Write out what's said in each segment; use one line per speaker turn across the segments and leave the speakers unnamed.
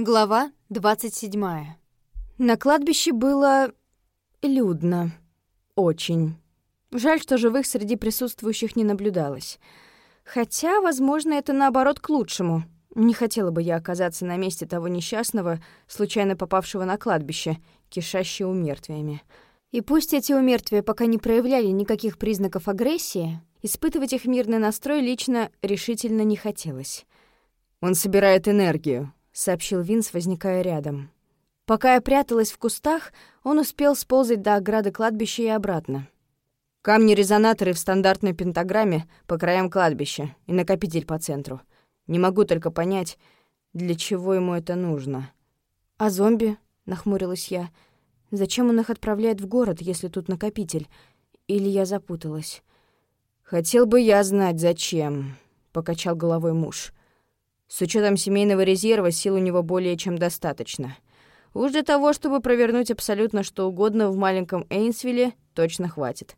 Глава 27. На кладбище было людно. Очень. Жаль, что живых среди присутствующих не наблюдалось. Хотя, возможно, это наоборот к лучшему. Не хотела бы я оказаться на месте того несчастного, случайно попавшего на кладбище, кишащее умертвиями. И пусть эти умертвия пока не проявляли никаких признаков агрессии, испытывать их мирный настрой лично решительно не хотелось.
«Он собирает энергию», сообщил Винс, возникая рядом.
Пока я пряталась в кустах, он успел сползать до ограды кладбища и обратно.
Камни-резонаторы в стандартной пентаграмме по краям кладбища и накопитель по центру. Не могу только понять, для чего ему это нужно.
«А зомби?» — нахмурилась я. «Зачем он их отправляет в город, если тут накопитель? Или я запуталась?»
«Хотел бы я знать, зачем», — покачал головой муж. С учетом семейного резерва сил у него более чем достаточно. Уж для того, чтобы провернуть абсолютно что угодно в маленьком Эйнсвилле, точно хватит.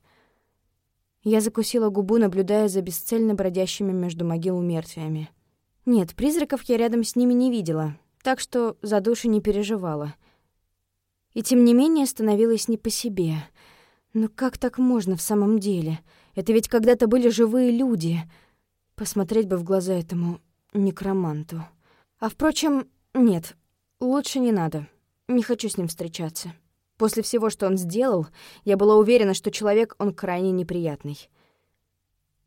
Я закусила губу, наблюдая за бесцельно бродящими между могил мертвиями. Нет, призраков я рядом с ними не видела, так что за души не переживала. И тем не менее становилось не по себе. Ну как так можно в самом деле? Это ведь когда-то были живые люди. Посмотреть бы в глаза этому некроманту. А впрочем, нет, лучше не надо. Не хочу с ним встречаться. После всего, что он сделал, я была уверена, что человек он крайне неприятный.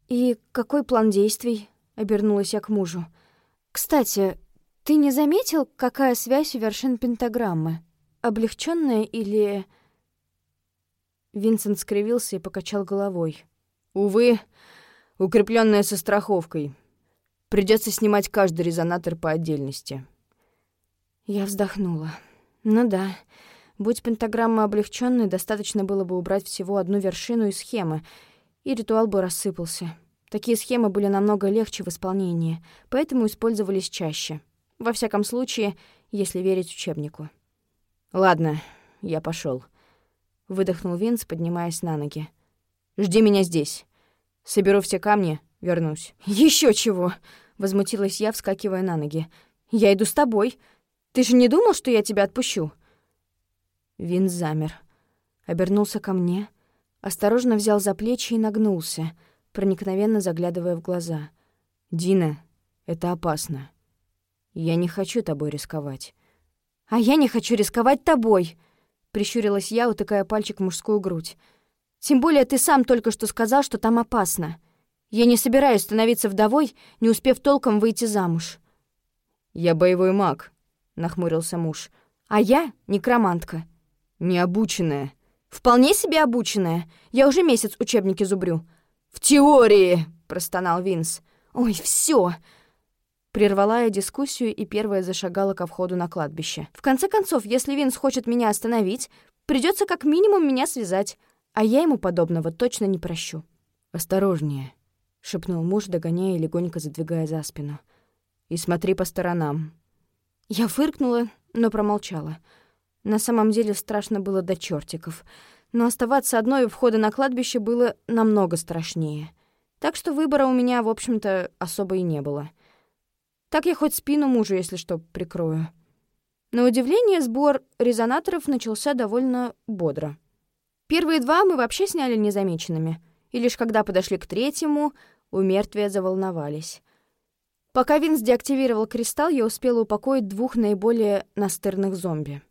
«И какой план действий?» — обернулась я к мужу. «Кстати, ты не заметил, какая связь у вершин пентаграммы? Облегченная или...»
Винсент скривился и покачал головой. «Увы, укрепленная со страховкой. Придется снимать каждый резонатор по отдельности.
Я вздохнула. Ну да, будь пентаграмма облегченной, достаточно было бы убрать всего одну вершину из схемы, и ритуал бы рассыпался. Такие схемы были намного легче в исполнении, поэтому использовались чаще. Во всяком случае, если верить учебнику.
«Ладно, я пошел. выдохнул Винс, поднимаясь на ноги. «Жди меня здесь. Соберу все камни, вернусь».
Еще чего!» Возмутилась я, вскакивая на ноги. «Я иду с тобой. Ты же не думал, что я тебя отпущу?»
Вин замер,
обернулся ко мне, осторожно взял за плечи и нагнулся, проникновенно заглядывая в глаза.
«Дина, это опасно. Я не хочу тобой рисковать».
«А я не хочу рисковать тобой!» — прищурилась я, утыкая пальчик в мужскую грудь. «Тем более ты сам только что сказал, что там опасно». Я не собираюсь становиться вдовой, не успев толком выйти замуж».
«Я боевой маг», — нахмурился муж.
«А я некромантка».
«Необученная».
«Вполне себе обученная. Я уже месяц учебники зубрю».
«В теории!» — простонал Винс.
«Ой, все. Прервала я дискуссию и первая зашагала ко входу на кладбище. В конце концов, если Винс хочет меня остановить, придется как минимум меня связать, а я ему подобного точно не прощу.
«Осторожнее», — шепнул муж, догоняя и легонько задвигая за спину. «И смотри по сторонам».
Я фыркнула, но промолчала. На самом деле страшно было до чертиков. Но оставаться одной у входа на кладбище было намного страшнее. Так что выбора у меня, в общем-то, особо и не было. Так я хоть спину мужу, если что, прикрою. На удивление, сбор резонаторов начался довольно бодро. Первые два мы вообще сняли незамеченными. И лишь когда подошли к третьему, у мертвия заволновались. Пока Винс деактивировал кристалл, я успела упокоить двух наиболее настырных зомби.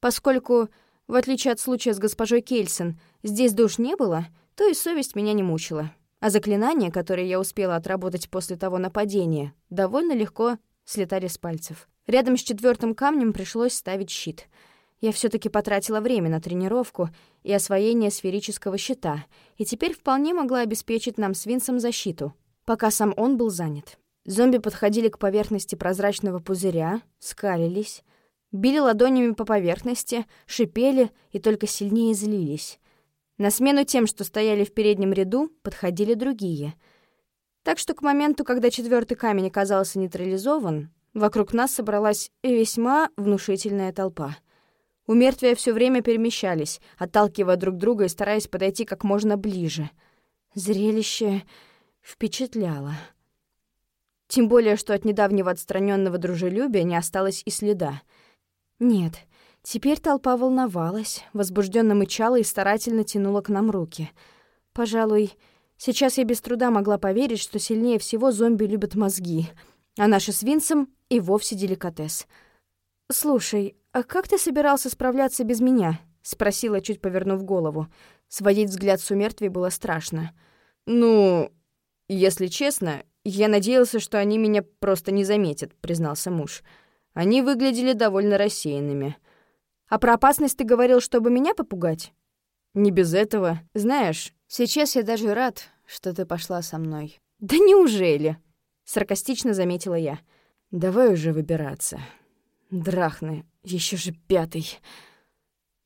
Поскольку, в отличие от случая с госпожой Кельсон, здесь душ не было, то и совесть меня не мучила. А заклинания, которые я успела отработать после того нападения, довольно легко слетали с пальцев. Рядом с четвертым камнем пришлось ставить щит — я все таки потратила время на тренировку и освоение сферического щита, и теперь вполне могла обеспечить нам с Винсом защиту, пока сам он был занят. Зомби подходили к поверхности прозрачного пузыря, скалились, били ладонями по поверхности, шипели и только сильнее злились. На смену тем, что стояли в переднем ряду, подходили другие. Так что к моменту, когда четвертый камень оказался нейтрализован, вокруг нас собралась весьма внушительная толпа — у мертвия все время перемещались, отталкивая друг друга и стараясь подойти как можно ближе. Зрелище впечатляло. Тем более, что от недавнего отстраненного дружелюбия не осталось и следа. Нет, теперь толпа волновалась, возбужденно мычала и старательно тянула к нам руки. Пожалуй, сейчас я без труда могла поверить, что сильнее всего зомби любят мозги, а наши с Винсом и вовсе деликатес. «Слушай, а как ты собирался справляться без меня?» — спросила, чуть повернув голову. Сводить взгляд с умертвей было страшно.
«Ну, если честно, я надеялся, что они меня просто не заметят», — признался муж. Они выглядели довольно рассеянными.
«А про опасность ты говорил, чтобы меня попугать?»
«Не без этого. Знаешь, сейчас я даже рад, что ты пошла со мной».
«Да неужели?» — саркастично заметила я.
«Давай уже выбираться. Драхны, еще же пятый».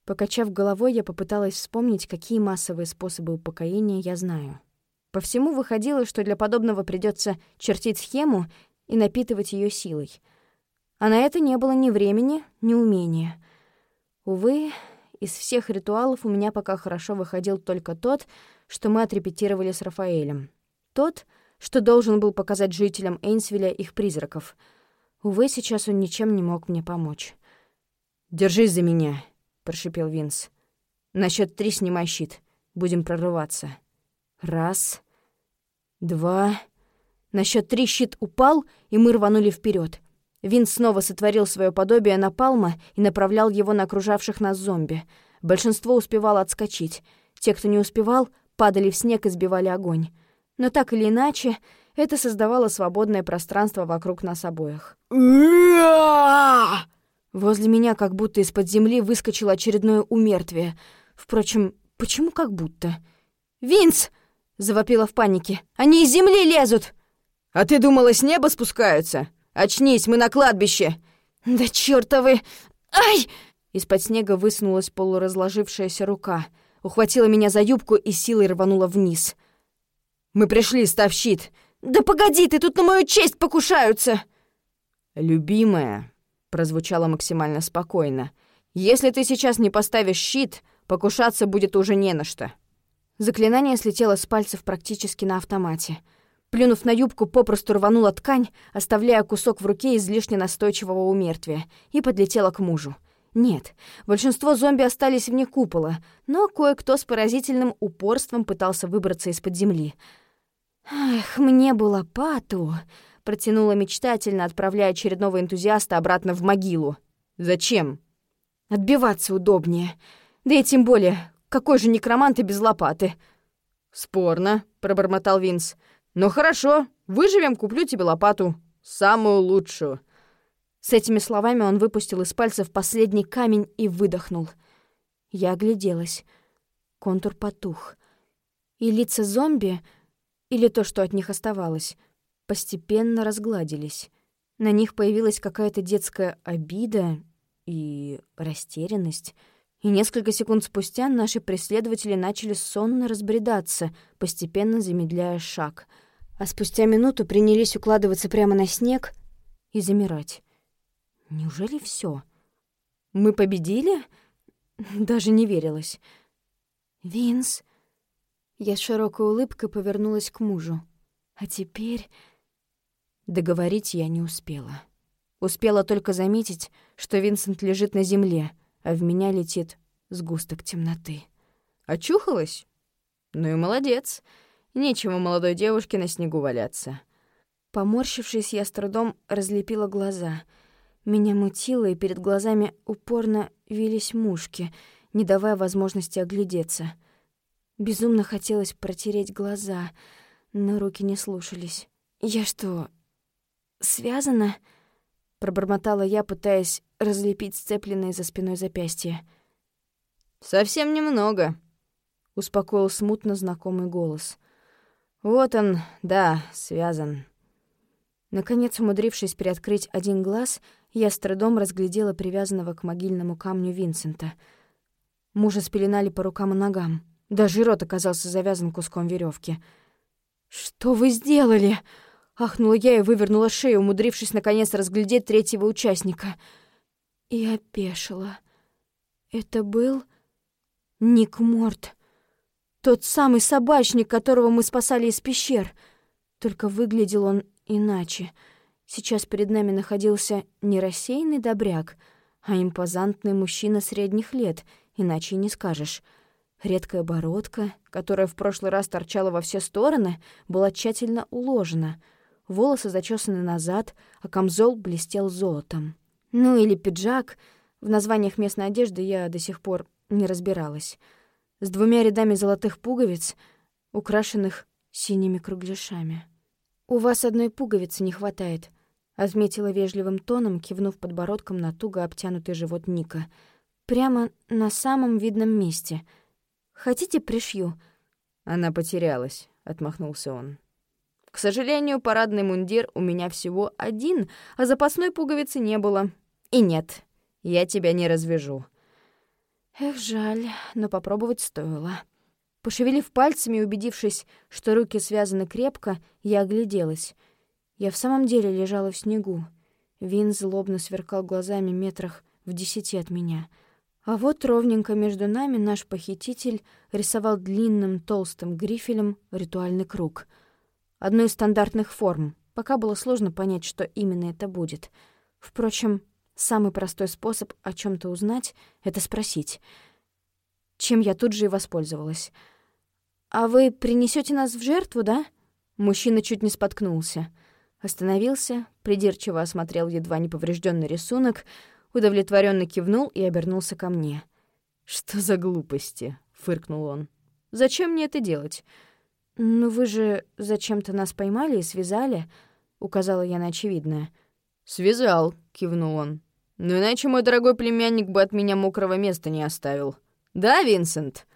Покачав головой, я попыталась вспомнить, какие массовые способы упокоения я знаю. По всему выходило, что для подобного придется чертить схему и напитывать ее силой. А на это не было ни времени, ни умения. Увы, из всех ритуалов у меня пока хорошо выходил только тот, что мы отрепетировали с Рафаэлем. Тот, что должен был показать жителям Эйнсвилля их призраков. Увы, сейчас он ничем не мог мне помочь.
«Держись за меня», прошипел Винс. «На счёт три снимай щит. Будем прорываться. Раз, два...»
На счёт три щит упал, и мы рванули вперед. Винс снова сотворил свое подобие напалма и направлял его на окружавших нас зомби. Большинство успевало отскочить. Те, кто не успевал, падали в снег и сбивали огонь. Но так или иначе, это создавало свободное пространство вокруг нас обоих. Возле меня как будто из-под земли выскочило очередное умертвие. Впрочем, почему как будто? «Винс!» — завопила в панике. «Они из земли лезут!»
«А ты думала, с неба спускаются? Очнись, мы на кладбище!»
«Да чёртовы! Ай!» Из-под снега высунулась полуразложившаяся рука, ухватила меня за юбку и силой рванула вниз.
«Мы пришли, став щит!»
«Да погоди, ты тут на мою честь покушаются!»
«Любимая!» прозвучало максимально спокойно. «Если ты сейчас не поставишь щит, покушаться будет уже не на что».
Заклинание слетело с пальцев практически на автомате. Плюнув на юбку, попросту рванула ткань, оставляя кусок в руке излишне настойчивого умертвия, и подлетела к мужу. Нет, большинство зомби остались вне купола, но кое-кто с поразительным упорством пытался выбраться из-под земли. «Эх, мне было пату!» протянула мечтательно, отправляя очередного энтузиаста обратно в могилу.
«Зачем?»
«Отбиваться удобнее. Да и тем более, какой же некромант и без лопаты?»
«Спорно», — пробормотал Винс. «Но хорошо, выживем, куплю тебе лопату. Самую лучшую».
С этими словами он выпустил из пальцев последний камень и выдохнул. Я огляделась. Контур потух. И лица зомби, или то, что от них оставалось, постепенно разгладились. На них появилась какая-то детская обида и растерянность. И несколько секунд спустя наши преследователи начали сонно разбредаться, постепенно замедляя шаг. А спустя минуту принялись укладываться прямо на снег и замирать. Неужели все? Мы победили? Даже не верилось. «Винс...» Я с широкой улыбкой повернулась к мужу. «А теперь Договорить я не успела. Успела только заметить, что Винсент лежит на земле, а в меня летит сгусток темноты.
«Очухалась? Ну и молодец. Нечего молодой девушке на снегу валяться».
Поморщившись, я с трудом разлепила глаза. Меня мутило, и перед глазами упорно вились мушки, не давая возможности оглядеться. Безумно хотелось протереть глаза, но руки не слушались. «Я что, связано?» — пробормотала я, пытаясь разлепить сцепленные за спиной запястья.
«Совсем немного», — успокоил смутно знакомый голос. «Вот он, да, связан».
Наконец, умудрившись приоткрыть один глаз, я с трудом разглядела привязанного к могильному камню Винсента. Мужа спеленали по рукам и ногам. Даже рот оказался завязан куском веревки. «Что вы сделали?» Ахнула я и вывернула шею, умудрившись наконец разглядеть третьего участника. И опешила. Это был Ник Морт. Тот самый собачник, которого мы спасали из пещер. Только выглядел он иначе. Сейчас перед нами находился не рассеянный добряк, а импозантный мужчина средних лет, иначе не скажешь. Редкая бородка, которая в прошлый раз торчала во все стороны, была тщательно уложена. Волосы зачесаны назад, а камзол блестел золотом. Ну или пиджак. В названиях местной одежды я до сих пор не разбиралась. С двумя рядами золотых пуговиц, украшенных синими кругляшами. «У вас одной пуговицы не хватает», — отметила вежливым тоном, кивнув подбородком на туго обтянутый живот Ника. «Прямо на самом видном месте. Хотите, пришью?»
«Она потерялась», — отмахнулся он. «К сожалению, парадный мундир у меня всего один, а запасной пуговицы не было. И нет, я тебя не развяжу».
Эх, жаль, но попробовать стоило. Пошевелив пальцами и убедившись, что руки связаны крепко, я огляделась. Я в самом деле лежала в снегу. Вин злобно сверкал глазами метрах в десяти от меня. А вот ровненько между нами наш похититель рисовал длинным толстым грифелем ритуальный круг. Одну из стандартных форм. Пока было сложно понять, что именно это будет. Впрочем, самый простой способ о чем то узнать — это спросить. Чем я тут же и воспользовалась — «А вы принесете нас в жертву, да?» Мужчина чуть не споткнулся. Остановился, придирчиво осмотрел едва не поврежденный рисунок, удовлетворенно кивнул и обернулся ко мне.
«Что за глупости?» — фыркнул он. «Зачем мне это делать?»
«Ну вы же зачем-то нас поймали и связали», — указала я на очевидное.
«Связал», — кивнул он. «Ну иначе мой дорогой племянник бы от меня мокрого места не оставил. Да, Винсент?»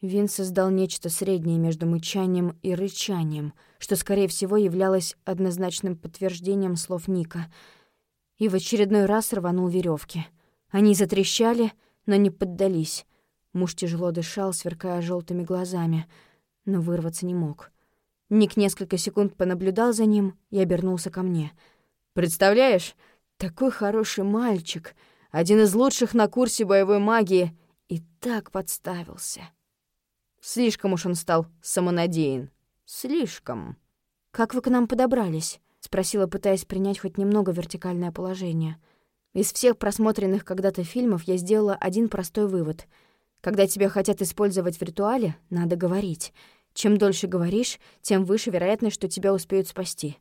Вин создал нечто среднее между мычанием и рычанием, что, скорее всего, являлось однозначным подтверждением слов Ника. И в очередной раз рванул веревки. Они затрещали, но не поддались. Муж тяжело дышал, сверкая желтыми глазами, но вырваться не мог. Ник несколько секунд понаблюдал за ним и обернулся ко мне.
«Представляешь, такой хороший мальчик, один из лучших на курсе боевой магии, и так подставился». Слишком уж он стал самонадеян. Слишком.
«Как вы к нам подобрались?» — спросила, пытаясь принять хоть немного вертикальное положение. Из всех просмотренных когда-то фильмов я сделала один простой вывод. Когда тебя хотят использовать в ритуале, надо говорить. Чем дольше говоришь, тем выше вероятность, что тебя успеют спасти.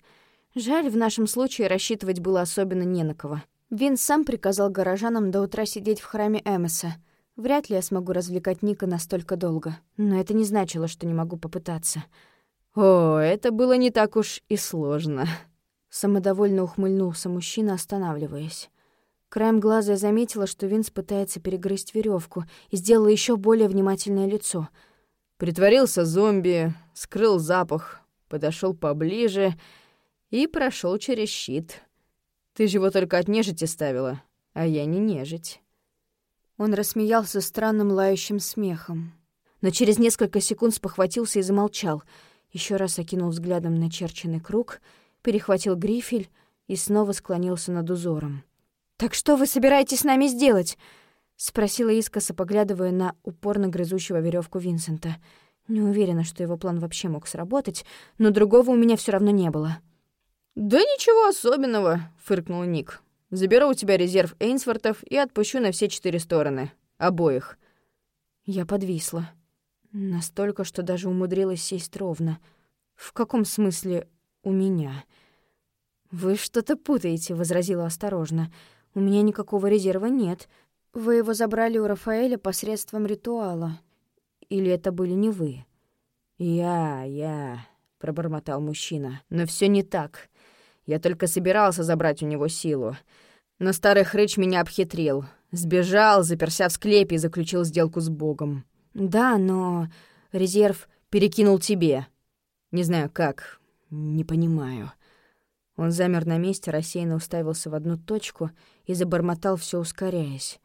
Жаль, в нашем случае рассчитывать было особенно не на кого. Вин сам приказал горожанам до утра сидеть в храме Эмеса — Вряд ли я смогу развлекать Ника настолько долго, но это не значило, что не могу попытаться.
«О, это было не так уж и сложно», —
самодовольно ухмыльнулся мужчина, останавливаясь. Краем глаза я заметила, что Винс пытается перегрызть веревку и сделала еще более внимательное лицо.
Притворился зомби, скрыл запах, подошел поближе и прошел через щит. Ты же его только от нежити ставила, а я не нежить.
Он рассмеялся странным лающим смехом. Но через несколько секунд спохватился и замолчал. Еще раз окинул взглядом начерченный круг, перехватил грифель и снова склонился над узором. «Так что вы собираетесь с нами сделать?» — спросила искоса, поглядывая на упорно грызущего веревку Винсента. Не уверена, что его план вообще мог сработать, но другого у меня все равно не было.
«Да ничего особенного», — фыркнул Ник. Заберу у тебя резерв Эйнсвортов и отпущу на все четыре стороны. Обоих».
Я подвисла. Настолько, что даже умудрилась сесть ровно. «В каком смысле у меня?» «Вы что-то путаете», — возразила осторожно. «У меня никакого резерва нет. Вы его забрали у Рафаэля посредством ритуала. Или это были не вы?»
«Я, я», — пробормотал мужчина. «Но все не так. Я только собирался забрать у него силу. Но старый хрыч меня обхитрил. Сбежал, заперся в склепе и заключил сделку с Богом.
Да, но резерв перекинул тебе.
Не знаю как, не понимаю. Он замер на месте, рассеянно уставился в одну точку и забормотал, все ускоряясь.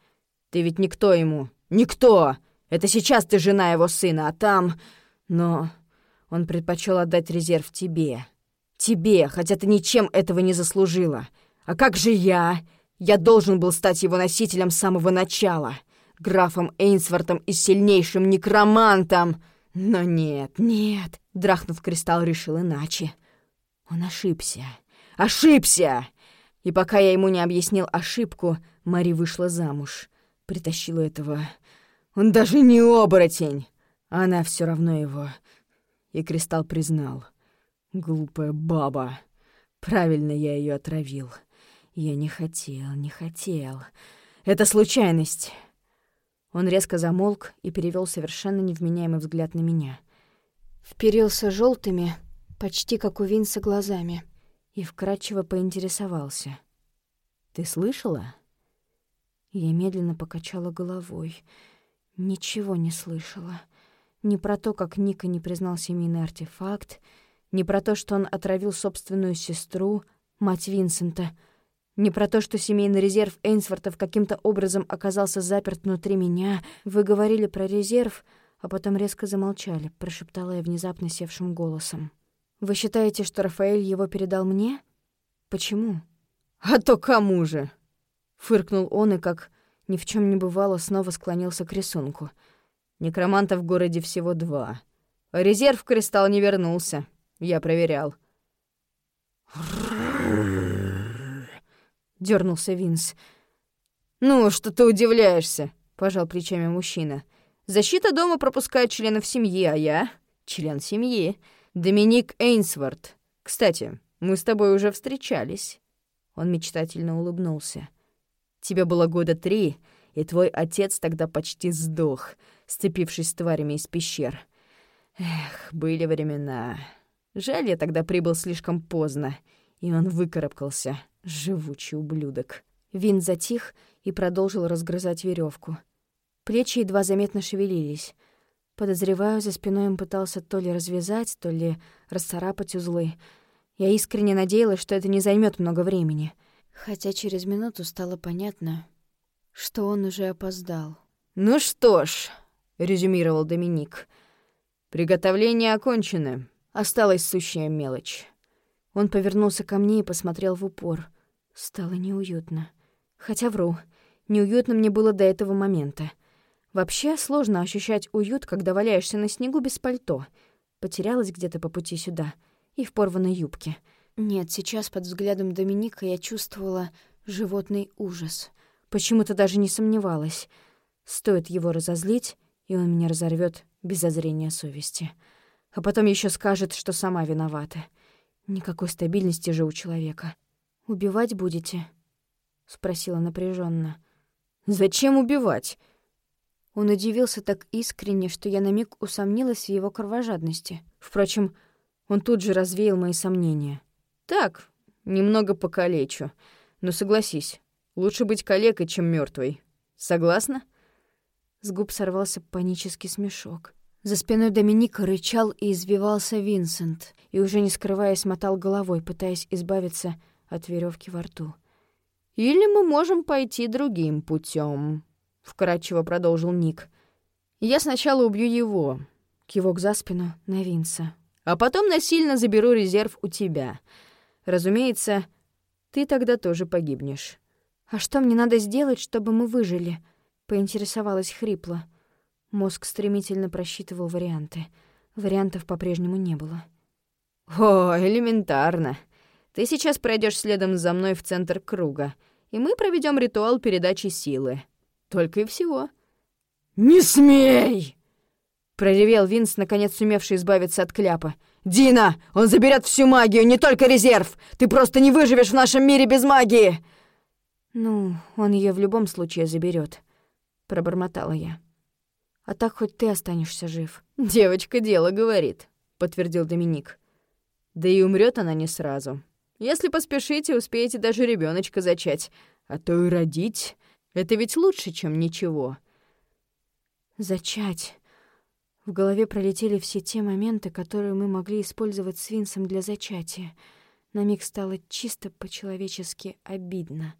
«Ты ведь никто ему! Никто! Это сейчас ты жена его сына, а там...» Но он предпочел отдать резерв тебе. Тебе, хотя ты ничем этого не заслужила. А как же я? Я должен был стать его носителем с самого начала. Графом Эйнсвортом и сильнейшим некромантом. Но нет, нет. Драхнув кристалл, решил иначе. Он ошибся. Ошибся!» И пока я ему не объяснил ошибку, Мари вышла замуж. Притащила этого... Он даже не оборотень! Она все равно его... И Кристалл признал. Глупая баба. Правильно я ее отравил. Я не хотел, не хотел. Это случайность. Он резко замолк и перевел совершенно невменяемый взгляд на меня.
Вперился желтыми, почти как у Винса глазами, и вкрадчиво поинтересовался.
«Ты слышала?»
Я медленно покачала головой. Ничего не слышала. Ни про то, как Ника не признал семейный артефакт, ни про то, что он отравил собственную сестру, мать Винсента, ни про то, что семейный резерв Эйнсвортов каким-то образом оказался заперт внутри меня. Вы говорили про резерв — а потом резко замолчали, прошептала я внезапно севшим голосом. «Вы считаете, что Рафаэль его передал мне? Почему?»
«А то кому же?» Фыркнул он и, как ни в чем не бывало, снова склонился к рисунку. Некромантов в городе всего два. Резерв кристалл не вернулся. Я проверял. Дернулся Винс. «Ну, что ты удивляешься?» — пожал плечами мужчина. Защита дома пропускает членов семьи, а я — член семьи. Доминик Эйнсворт. Кстати, мы с тобой уже встречались». Он мечтательно улыбнулся. «Тебе было года три, и твой отец тогда почти сдох, сцепившись с тварями из пещер. Эх, были времена. Жаль, я тогда прибыл слишком поздно, и он выкарабкался, живучий ублюдок».
Вин затих и продолжил разгрызать веревку. Плечи едва заметно шевелились. Подозреваю, за спиной он пытался то ли развязать, то ли расцарапать узлы. Я искренне надеялась, что это не займет много времени. Хотя через минуту стало понятно, что он уже опоздал.
«Ну что ж», — резюмировал Доминик, — «приготовления окончены. Осталась сущая мелочь».
Он повернулся ко мне и посмотрел в упор. Стало неуютно. Хотя вру, неуютно мне было до этого момента. Вообще сложно ощущать уют, когда валяешься на снегу без пальто. Потерялась где-то по пути сюда и в порванной юбке. Нет, сейчас под взглядом Доминика я чувствовала животный ужас. Почему-то даже не сомневалась. Стоит его разозлить, и он меня разорвет без зазрения совести. А потом еще скажет, что сама виновата. Никакой стабильности же у человека. «Убивать будете?» — спросила напряженно.
«Зачем убивать?»
Он удивился так искренне, что я на миг усомнилась в его кровожадности. Впрочем, он тут же развеял мои сомнения.
«Так, немного покалечу. Но согласись, лучше быть калекой, чем мертвой. Согласна?»
С губ сорвался панический смешок. За спиной Доминика рычал и извивался Винсент, и уже не скрываясь мотал головой, пытаясь избавиться от веревки во рту.
«Или мы можем пойти другим путем вкрадчиво продолжил Ник. Я сначала убью его, кивок за спину на Винса, а потом насильно заберу резерв у тебя. Разумеется, ты тогда тоже погибнешь.
А что мне надо сделать, чтобы мы выжили? поинтересовалась хрипло. Мозг стремительно просчитывал варианты. Вариантов по-прежнему не было.
О, элементарно. Ты сейчас пройдешь следом за мной в центр круга, и мы проведем ритуал передачи силы. Только и всего. «Не смей!» — проревел Винс, наконец сумевший избавиться от кляпа. «Дина, он заберет всю магию, не только резерв! Ты просто не выживешь в нашем мире без магии!»
«Ну, он ее в любом случае заберет, пробормотала я. «А так хоть ты останешься жив».
«Девочка дело говорит», — подтвердил Доминик. «Да и умрет она не сразу. Если поспешите, успеете даже ребеночка зачать, а то и родить. Это ведь лучше, чем ничего.
Зачать. В голове пролетели все те моменты, которые мы могли использовать с Винсом для зачатия. На миг стало чисто по-человечески обидно.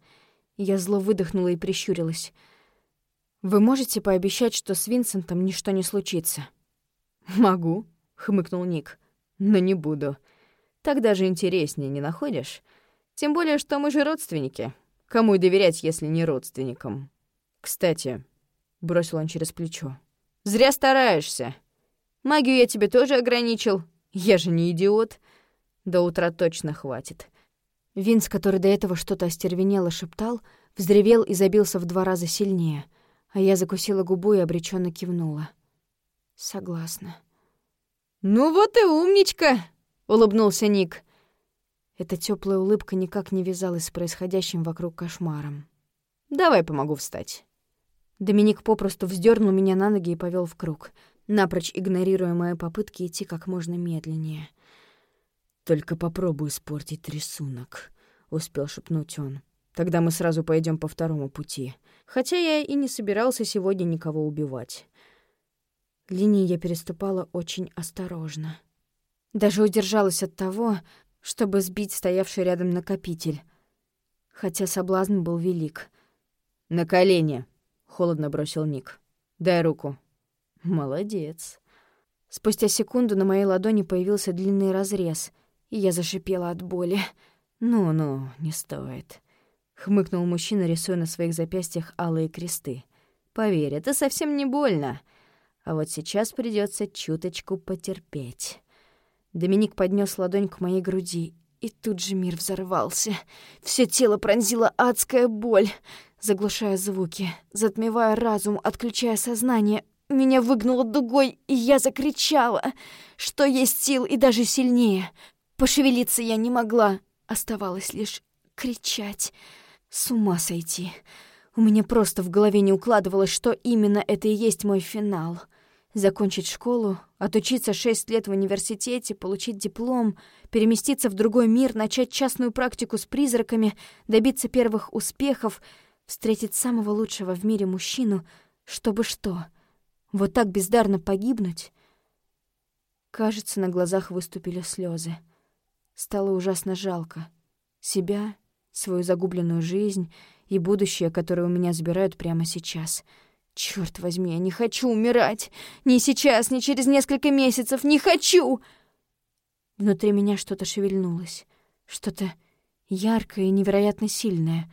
Я зло выдохнула и прищурилась. «Вы можете пообещать, что с Винсентом ничто не случится?»
«Могу», — хмыкнул Ник. «Но не буду. Так даже интереснее, не находишь? Тем более, что мы же родственники. Кому доверять, если не родственникам? Кстати, бросил он через плечо. Зря стараешься. Магию я тебе тоже ограничил. Я же не идиот. До утра точно хватит.
Винс, который до этого что-то остервенело шептал, взревел и забился в два раза сильнее, а я закусила губу и обреченно кивнула. Согласна.
«Ну вот и умничка!» — улыбнулся Ник.
Эта теплая улыбка никак не вязалась с происходящим вокруг кошмаром.
«Давай помогу встать».
Доминик попросту вздернул меня на ноги и повел в круг, напрочь игнорируя мои попытки идти как можно медленнее.
«Только попробуй испортить рисунок», — успел шепнуть он. «Тогда мы сразу пойдем по второму пути. Хотя я и не собирался сегодня никого убивать».
Линии я переступала очень осторожно. Даже удержалась от того, чтобы сбить стоявший рядом накопитель. Хотя соблазн был велик.
«На колени!» — холодно бросил Ник. «Дай руку». «Молодец».
Спустя секунду на моей ладони появился длинный разрез, и я зашипела от боли.
«Ну-ну, не стоит», — хмыкнул мужчина, рисуя на своих запястьях алые кресты. «Поверь, это совсем не больно. А вот сейчас придется чуточку потерпеть».
Доминик поднес ладонь к моей груди, и тут же мир взорвался. Все тело пронзила адская боль, заглушая звуки, затмевая разум, отключая сознание. Меня выгнуло дугой, и я закричала, что есть сил и даже сильнее. Пошевелиться я не могла, оставалось лишь кричать. С ума сойти. У меня просто в голове не укладывалось, что именно это и есть мой финал — Закончить школу, отучиться шесть лет в университете, получить диплом, переместиться в другой мир, начать частную практику с призраками, добиться первых успехов, встретить самого лучшего в мире мужчину, чтобы что? Вот так бездарно погибнуть? Кажется, на глазах выступили слезы. Стало ужасно жалко. Себя, свою загубленную жизнь и будущее, которое у меня забирают прямо сейчас — Черт возьми, я не хочу умирать. Ни сейчас, ни через несколько месяцев. Не хочу! Внутри меня что-то шевельнулось. Что-то яркое и невероятно сильное.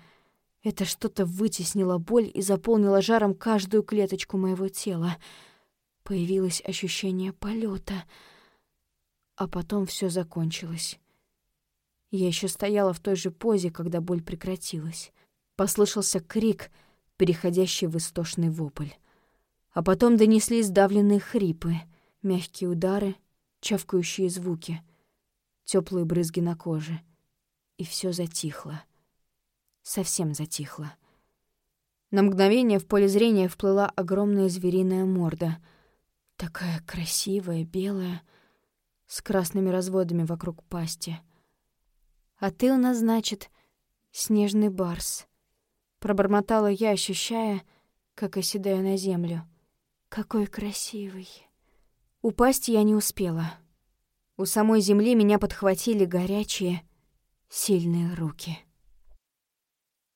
Это что-то вытеснило боль и заполнило жаром каждую клеточку моего тела. Появилось ощущение полета, А потом все закончилось. Я еще стояла в той же позе, когда боль прекратилась. Послышался крик — переходящий в истошный вопль. А потом донеслись сдавленные хрипы, мягкие удары, чавкающие звуки, теплые брызги на коже. И все затихло. Совсем затихло. На мгновение в поле зрения вплыла огромная звериная морда. Такая красивая, белая, с красными разводами вокруг пасти. «А ты у нас, значит, снежный барс», Пробормотала я, ощущая, как оседаю на землю. Какой красивый. Упасть я не успела. У самой земли меня подхватили горячие, сильные руки.